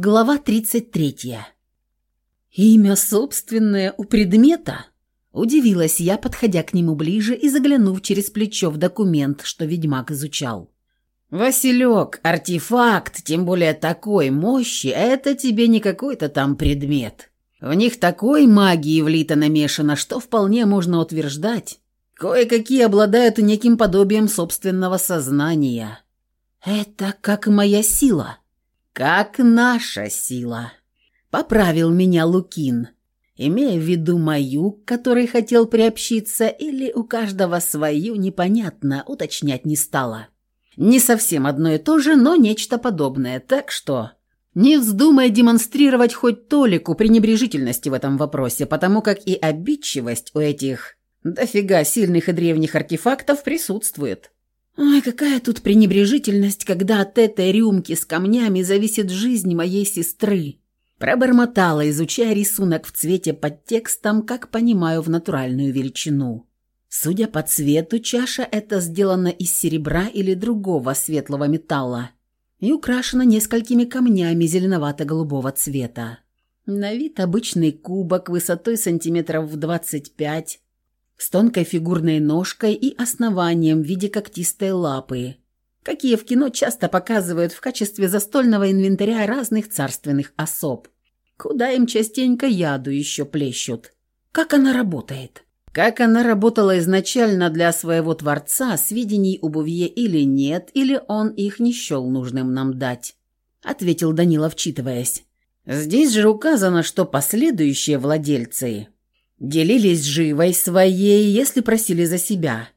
Глава 33. «Имя собственное у предмета?» Удивилась я, подходя к нему ближе и заглянув через плечо в документ, что ведьмак изучал. «Василек, артефакт, тем более такой мощи, это тебе не какой-то там предмет. В них такой магии влито намешано, что вполне можно утверждать. Кое-какие обладают неким подобием собственного сознания. Это как моя сила» как наша сила. Поправил меня Лукин, имея в виду мою, к которой хотел приобщиться, или у каждого свою, непонятно, уточнять не стало. Не совсем одно и то же, но нечто подобное, так что... Не вздумай демонстрировать хоть толику пренебрежительности в этом вопросе, потому как и обидчивость у этих дофига сильных и древних артефактов присутствует. Ой, какая тут пренебрежительность, когда от этой рюмки с камнями зависит жизнь моей сестры. Пробормотала, изучая рисунок в цвете под текстом, как понимаю, в натуральную величину. Судя по цвету, чаша эта сделана из серебра или другого светлого металла и украшена несколькими камнями зеленовато-голубого цвета. На вид обычный кубок высотой сантиметров в двадцать пять с тонкой фигурной ножкой и основанием в виде когтистой лапы, какие в кино часто показывают в качестве застольного инвентаря разных царственных особ. Куда им частенько яду еще плещут. Как она работает? Как она работала изначально для своего творца, сведений у Бувье или нет, или он их не счел нужным нам дать? Ответил Данила, вчитываясь. Здесь же указано, что последующие владельцы Делились живой своей, если просили за себя.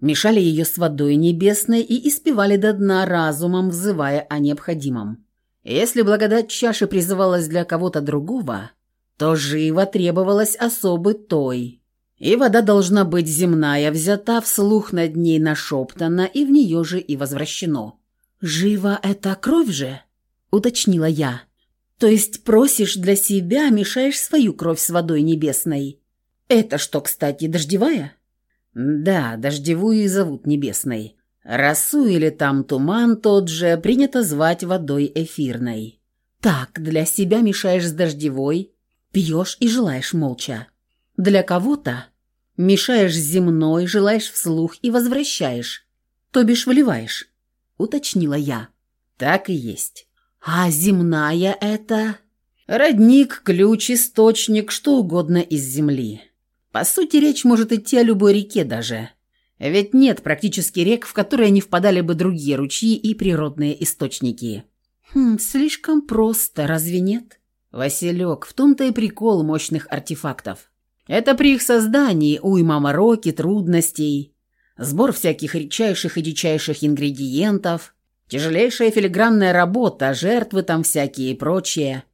Мешали ее с водой небесной и испевали до дна разумом, взывая о необходимом. Если благодать чаши призывалась для кого-то другого, то живо требовалась особы той. И вода должна быть земная, взята вслух над ней нашептана, и в нее же и возвращено. «Живо – это кровь же?» – уточнила я. «То есть просишь для себя, мешаешь свою кровь с водой небесной?» «Это что, кстати, дождевая?» «Да, дождевую и зовут небесной. Росу или там туман тот же принято звать водой эфирной. Так, для себя мешаешь с дождевой, пьешь и желаешь молча. Для кого-то мешаешь земной, желаешь вслух и возвращаешь, то бишь выливаешь», — уточнила я. «Так и есть. А земная это...» «Родник, ключ, источник, что угодно из земли». По сути, речь может идти о любой реке даже. Ведь нет практически рек, в которые не впадали бы другие ручьи и природные источники. Хм, слишком просто, разве нет? Василек, в том-то и прикол мощных артефактов. Это при их создании уйма мороки, трудностей, сбор всяких редчайших и дичайших ингредиентов, тяжелейшая филигранная работа, жертвы там всякие и прочее.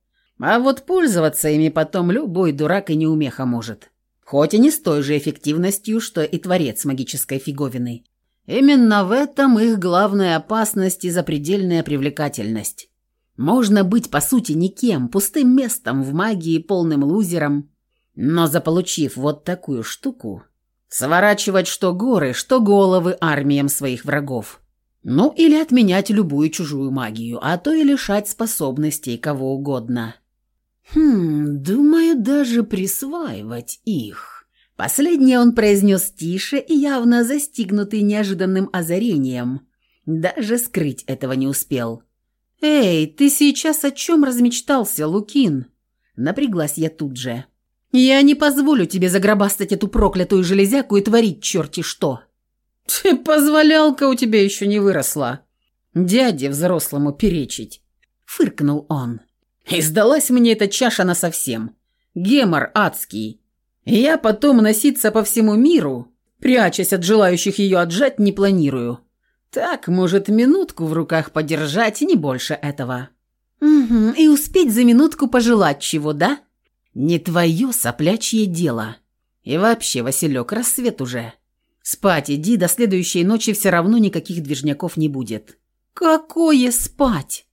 А вот пользоваться ими потом любой дурак и неумеха может хоть и не с той же эффективностью, что и творец магической фиговины. Именно в этом их главная опасность и запредельная привлекательность. Можно быть, по сути, никем, пустым местом в магии, полным лузером, но заполучив вот такую штуку, сворачивать что горы, что головы армиям своих врагов. Ну, или отменять любую чужую магию, а то и лишать способностей кого угодно. «Хм, думаю, даже присваивать их». Последнее он произнес тише и явно застигнутый неожиданным озарением. Даже скрыть этого не успел. «Эй, ты сейчас о чем размечтался, Лукин?» Напряглась я тут же. «Я не позволю тебе загробастать эту проклятую железяку и творить черти что!» «Ты, позволялка у тебя еще не выросла!» «Дяде взрослому перечить!» Фыркнул он. И сдалась мне эта чаша насовсем. Гемор адский. Я потом носиться по всему миру, прячась от желающих ее отжать, не планирую. Так, может, минутку в руках подержать, не больше этого. Угу, и успеть за минутку пожелать чего, да? Не твое соплячье дело. И вообще, Василек, рассвет уже. Спать иди, до следующей ночи все равно никаких движняков не будет. Какое спать?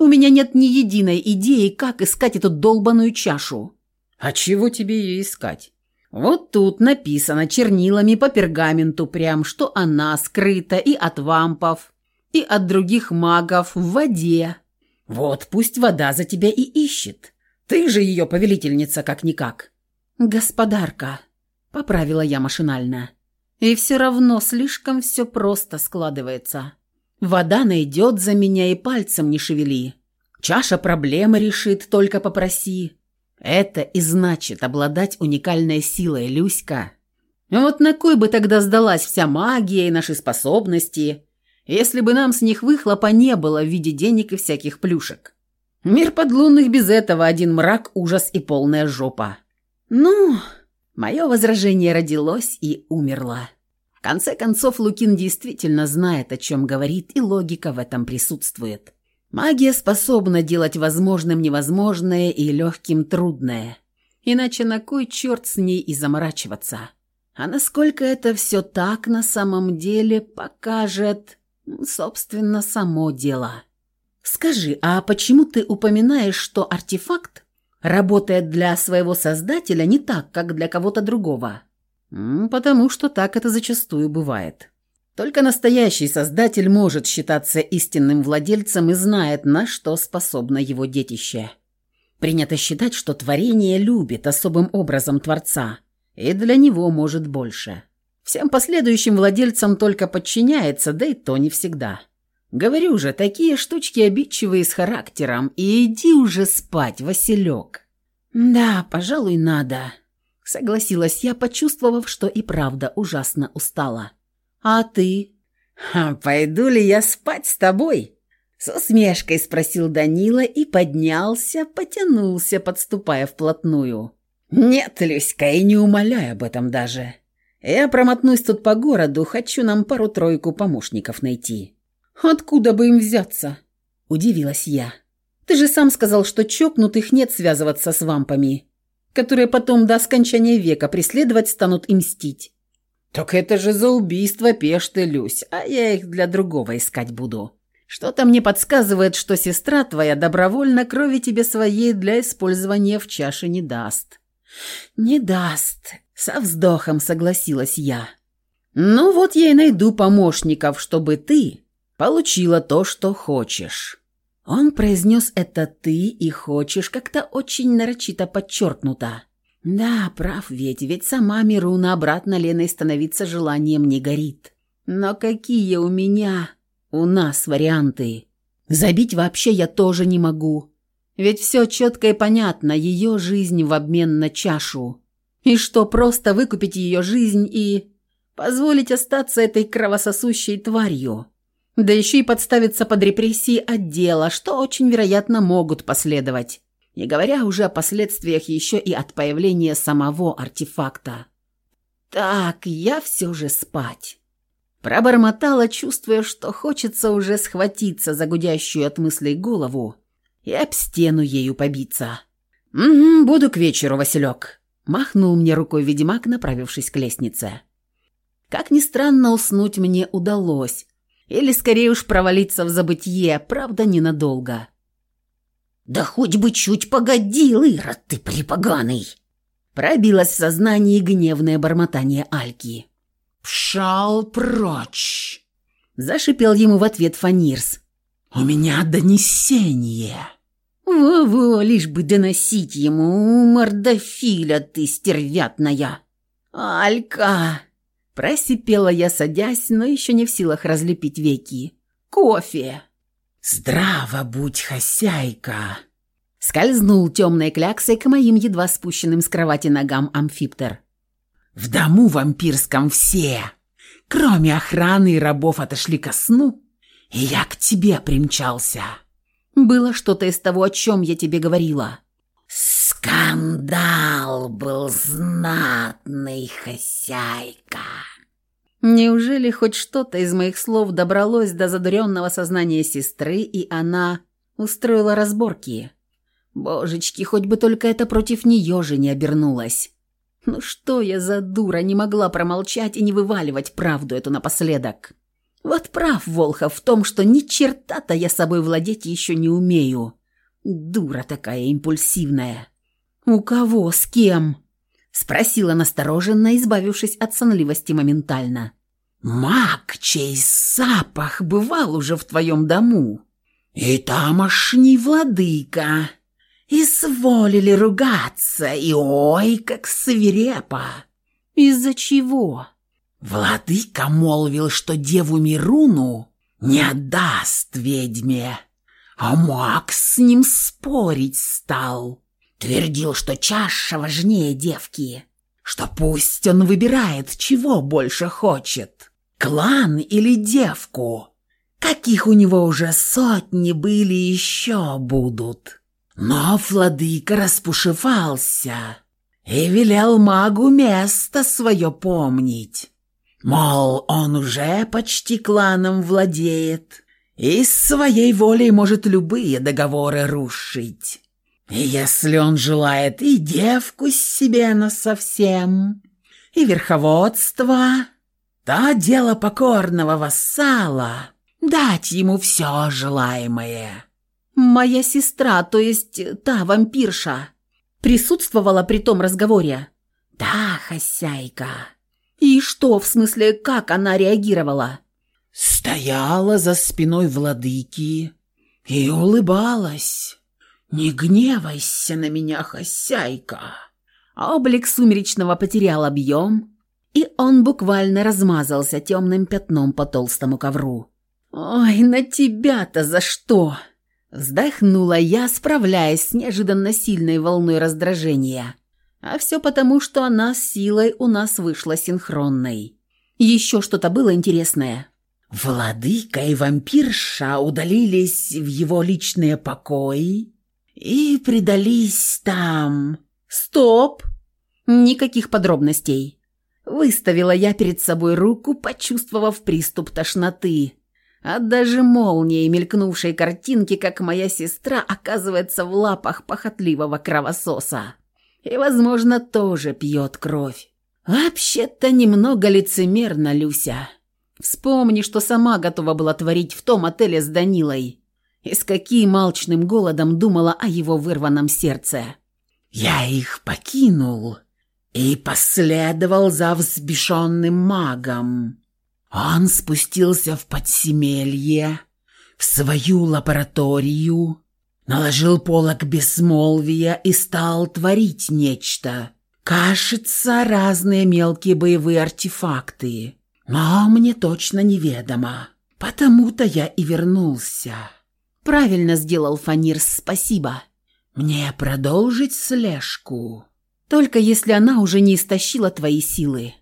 У меня нет ни единой идеи, как искать эту долбаную чашу. А чего тебе ее искать? Вот тут написано чернилами по пергаменту прям, что она скрыта и от вампов, и от других магов в воде. Вот пусть вода за тебя и ищет. Ты же ее повелительница как-никак». «Господарка», — поправила я машинально. «И все равно слишком все просто складывается. Вода найдет за меня и пальцем не шевели. Чаша проблемы решит, только попроси. Это и значит обладать уникальной силой, Люська. Вот на кой бы тогда сдалась вся магия и наши способности, если бы нам с них выхлопа не было в виде денег и всяких плюшек?» Мир подлунных без этого один мрак, ужас и полная жопа. Ну, мое возражение родилось и умерло. В конце концов, Лукин действительно знает, о чем говорит, и логика в этом присутствует. Магия способна делать возможным невозможное и легким трудное. Иначе на кой черт с ней и заморачиваться? А насколько это все так на самом деле покажет, собственно, само дело. «Скажи, а почему ты упоминаешь, что артефакт работает для своего создателя не так, как для кого-то другого?» «Потому что так это зачастую бывает. Только настоящий создатель может считаться истинным владельцем и знает, на что способно его детище. Принято считать, что творение любит особым образом Творца, и для него может больше. Всем последующим владельцам только подчиняется, да и то не всегда». Говорю же, такие штучки обидчивые с характером. И иди уже спать, Василек. Да, пожалуй, надо. Согласилась я, почувствовав, что и правда ужасно устала. А ты? А пойду ли я спать с тобой? С усмешкой спросил Данила и поднялся, потянулся, подступая вплотную. «Нет, Люська, и не умоляй об этом даже. Я промотнусь тут по городу, хочу нам пару-тройку помощников найти». «Откуда бы им взяться?» – удивилась я. «Ты же сам сказал, что чокнутых нет связываться с вампами, которые потом до скончания века преследовать станут и мстить». «Так это же за убийство Пешты, Люсь, а я их для другого искать буду. Что-то мне подсказывает, что сестра твоя добровольно крови тебе своей для использования в чаше не даст». «Не даст», — со вздохом согласилась я. «Ну вот я и найду помощников, чтобы ты получила то, что хочешь». Он произнес это «ты» и «хочешь» как-то очень нарочито подчеркнуто. Да, прав ведь, ведь сама Мируна обратно Леной становиться желанием не горит. Но какие у меня, у нас варианты? Забить вообще я тоже не могу. Ведь все четко и понятно, ее жизнь в обмен на чашу. И что, просто выкупить ее жизнь и... позволить остаться этой кровососущей тварью? Да еще и подставиться под репрессии отдела, что очень вероятно могут последовать. Не говоря уже о последствиях еще и от появления самого артефакта. «Так, я все же спать». Пробормотала, чувствуя, что хочется уже схватиться за гудящую от мыслей голову и об стену ею побиться. «Угу, буду к вечеру, Василек», — махнул мне рукой ведьмак, направившись к лестнице. Как ни странно, уснуть мне удалось, или скорее уж провалиться в забытье, правда, ненадолго. «Да хоть бы чуть погодил, Ирод ты припоганый!» Пробилось в сознании гневное бормотание Альки. «Пшал прочь!» Зашипел ему в ответ Фанирс. «У меня донесение!» «Во-во, лишь бы доносить ему, мордофиля ты стервятная!» «Алька!» Просипела я, садясь, но еще не в силах разлепить веки. «Кофе!» «Здраво будь, хозяйка!» Скользнул темной кляксой к моим едва спущенным с кровати ногам амфиптер. «В дому вампирском все, кроме охраны и рабов, отошли ко сну, и я к тебе примчался». «Было что-то из того, о чем я тебе говорила». «Скандал был знатный, хозяйка!» Неужели хоть что-то из моих слов добралось до задуренного сознания сестры, и она устроила разборки? Божечки, хоть бы только это против нее же не обернулось. Ну что я за дура, не могла промолчать и не вываливать правду эту напоследок. Вот прав Волхов в том, что ни черта-то я собой владеть еще не умею. Дура такая импульсивная. «У кого? С кем?» — спросила настороженно, избавившись от сонливости моментально. «Маг, чей запах бывал уже в твоем дому!» И тамошний владыка изволили ругаться, и ой, как свирепо. Из-за чего? Владыка молвил, что деву Мируну не отдаст ведьме, а Макс с ним спорить стал. Твердил, что чаша важнее девки, что пусть он выбирает, чего больше хочет, клан или девку. Каких у него уже сотни были еще будут. Но владыка распушевался и велел магу место свое помнить. Мол, он уже почти кланом владеет и своей волей может любые договоры рушить. И если он желает и девку себе насовсем, и верховодство, то дело покорного вассала — дать ему все желаемое. Моя сестра, то есть та вампирша, присутствовала при том разговоре? Да, хозяйка. И что, в смысле, как она реагировала? Стояла за спиной владыки и улыбалась. «Не гневайся на меня, хозяйка!» Облик сумеречного потерял объем, и он буквально размазался темным пятном по толстому ковру. «Ой, на тебя-то за что?» Вздохнула я, справляясь с неожиданно сильной волной раздражения. А все потому, что она с силой у нас вышла синхронной. Еще что-то было интересное. Владыка и вампирша удалились в его личные покои и предались там. «Стоп! Никаких подробностей!» Выставила я перед собой руку, почувствовав приступ тошноты. А даже молнией мелькнувшей картинки, как моя сестра оказывается в лапах похотливого кровососа. И, возможно, тоже пьет кровь. Вообще-то немного лицемерно, Люся. Вспомни, что сама готова была творить в том отеле с Данилой. И с каким алчным голодом думала о его вырванном сердце. «Я их покинул и последовал за взбешенным магом», он спустился в подземелье, в свою лабораторию, наложил полок безмолвия и стал творить нечто. Кажется, разные мелкие боевые артефакты. Но мне точно неведомо. Потому-то я и вернулся. Правильно сделал Фанир, спасибо. Мне продолжить слежку? Только если она уже не истощила твои силы.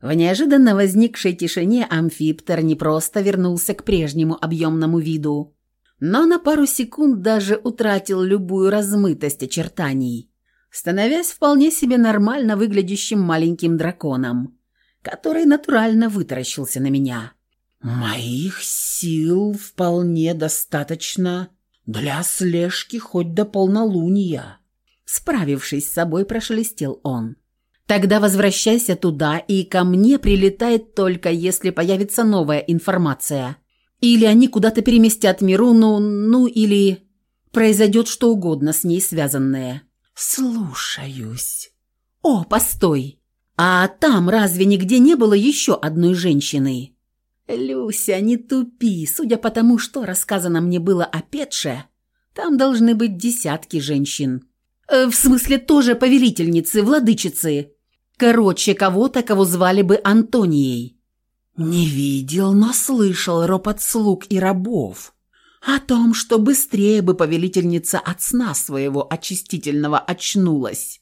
В неожиданно возникшей тишине амфиптер не просто вернулся к прежнему объемному виду, но на пару секунд даже утратил любую размытость очертаний, становясь вполне себе нормально выглядящим маленьким драконом, который натурально вытаращился на меня. «Моих сил вполне достаточно для слежки хоть до полнолуния», справившись с собой, прошелестел он. Тогда возвращайся туда, и ко мне прилетает только, если появится новая информация. Или они куда-то переместят Мируну, ну или произойдет что угодно с ней связанное. Слушаюсь. О, постой. А там разве нигде не было еще одной женщины? Люся, не тупи. Судя по тому, что рассказано мне было о Петше, там должны быть десятки женщин. Э, в смысле, тоже повелительницы, владычицы. Короче, кого-то, кого звали бы Антонией. Не видел, но слышал ропот слуг и рабов о том, что быстрее бы повелительница от сна своего очистительного очнулась,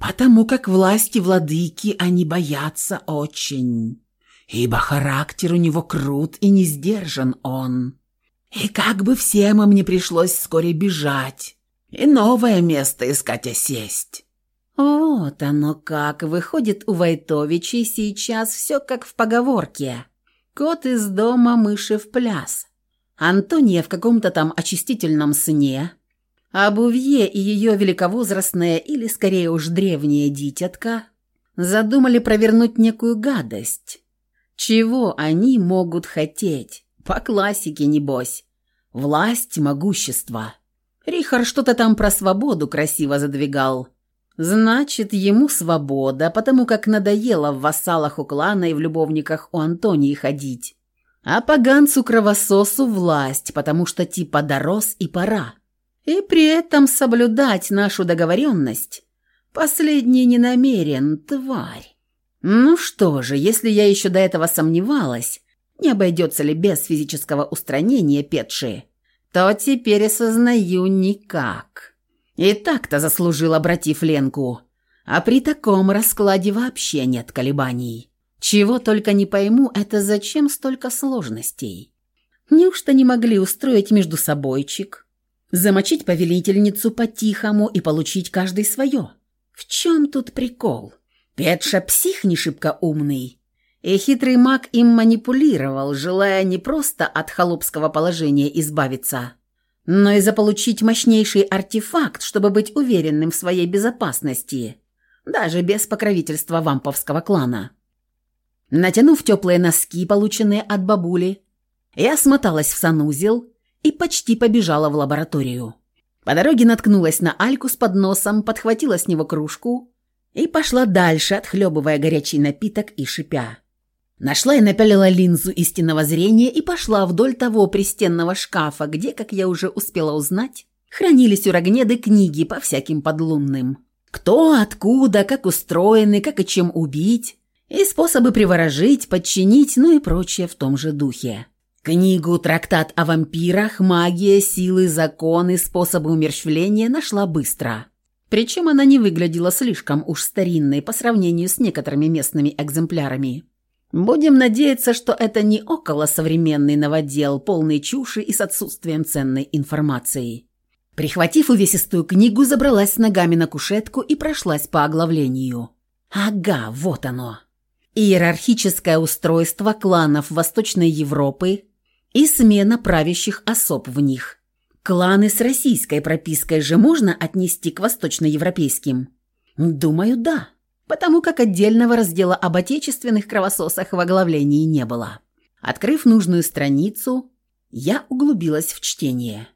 потому как власти владыки они боятся очень, ибо характер у него крут и не сдержан он. И как бы всем им не пришлось вскоре бежать и новое место искать осесть. Вот оно как. Выходит, у Войтовичей сейчас все как в поговорке. Кот из дома, мыши в пляс. Антония в каком-то там очистительном сне. А Бувье и ее великовозрастная или скорее уж древняя дитятка задумали провернуть некую гадость. Чего они могут хотеть? По классике, небось. Власть, могущество. Рихар что-то там про свободу красиво задвигал. Значит, ему свобода, потому как надоело в вассалах у клана и в любовниках у Антонии ходить. А поганцу-кровососу власть, потому что типа дорос и пора. И при этом соблюдать нашу договоренность последний не намерен, тварь. Ну что же, если я еще до этого сомневалась, не обойдется ли без физического устранения Петши, то теперь осознаю никак. И так-то заслужил, обратив Ленку. А при таком раскладе вообще нет колебаний. Чего только не пойму, это зачем столько сложностей? Неужто не могли устроить между собойчик, замочить повелительницу по-тихому и получить каждый свое? В чем тут прикол? Петша псих не шибко умный. И хитрый маг им манипулировал, желая не просто от холопского положения избавиться, но и заполучить мощнейший артефакт, чтобы быть уверенным в своей безопасности, даже без покровительства вамповского клана. Натянув теплые носки, полученные от бабули, я смоталась в санузел и почти побежала в лабораторию. По дороге наткнулась на Альку с подносом, подхватила с него кружку и пошла дальше, отхлебывая горячий напиток и шипя. Нашла и напялила линзу истинного зрения и пошла вдоль того пристенного шкафа, где, как я уже успела узнать, хранились у Рогнеды книги по всяким подлунным. Кто, откуда, как устроены, как и чем убить, и способы приворожить, подчинить, ну и прочее в том же духе. Книгу «Трактат о вампирах. Магия, силы, законы, способы умерщвления» нашла быстро. Причем она не выглядела слишком уж старинной по сравнению с некоторыми местными экземплярами. Будем надеяться, что это не около современный новодел, полный чуши и с отсутствием ценной информации. Прихватив увесистую книгу, забралась с ногами на кушетку и прошлась по оглавлению. Ага, вот оно. Иерархическое устройство кланов Восточной Европы и смена правящих особ в них. Кланы с российской пропиской же можно отнести к восточноевропейским? Думаю, да потому как отдельного раздела об отечественных кровососах в оглавлении не было. Открыв нужную страницу, я углубилась в чтение.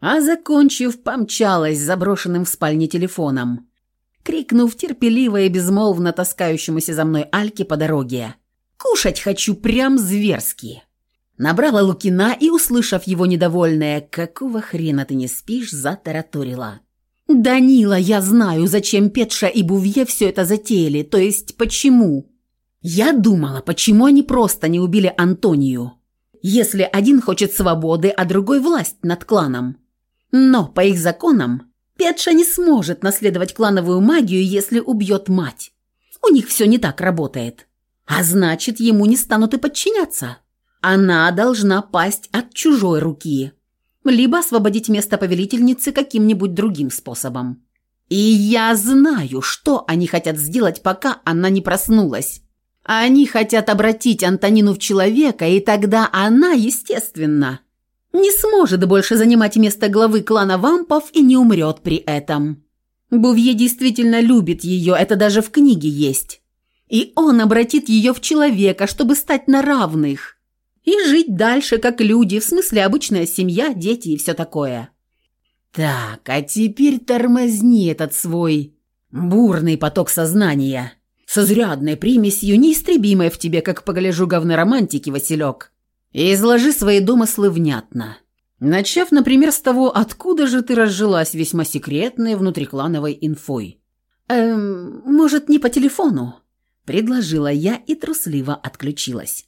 А закончив, помчалась заброшенным в спальне телефоном, крикнув терпеливо и безмолвно таскающемуся за мной Альке по дороге. «Кушать хочу прям зверски!» Набрала Лукина и, услышав его недовольное «Какого хрена ты не спишь?» затараторила. «Данила, я знаю, зачем Петша и Бувье все это затеяли, то есть почему?» «Я думала, почему они просто не убили Антонию, если один хочет свободы, а другой власть над кланом. Но, по их законам, Петша не сможет наследовать клановую магию, если убьет мать. У них все не так работает. А значит, ему не станут и подчиняться. Она должна пасть от чужой руки» либо освободить место повелительницы каким-нибудь другим способом. И я знаю, что они хотят сделать, пока она не проснулась. Они хотят обратить Антонину в человека, и тогда она, естественно, не сможет больше занимать место главы клана вампов и не умрет при этом. Бувье действительно любит ее, это даже в книге есть. И он обратит ее в человека, чтобы стать на равных и жить дальше, как люди, в смысле обычная семья, дети и все такое. Так, а теперь тормозни этот свой бурный поток сознания, с изрядной примесью, неистребимой в тебе, как погляжу говны романтики, Василек, и изложи свои домыслы внятно. Начав, например, с того, откуда же ты разжилась весьма секретной внутриклановой инфой. «Эм, может, не по телефону?» – предложила я и трусливо отключилась.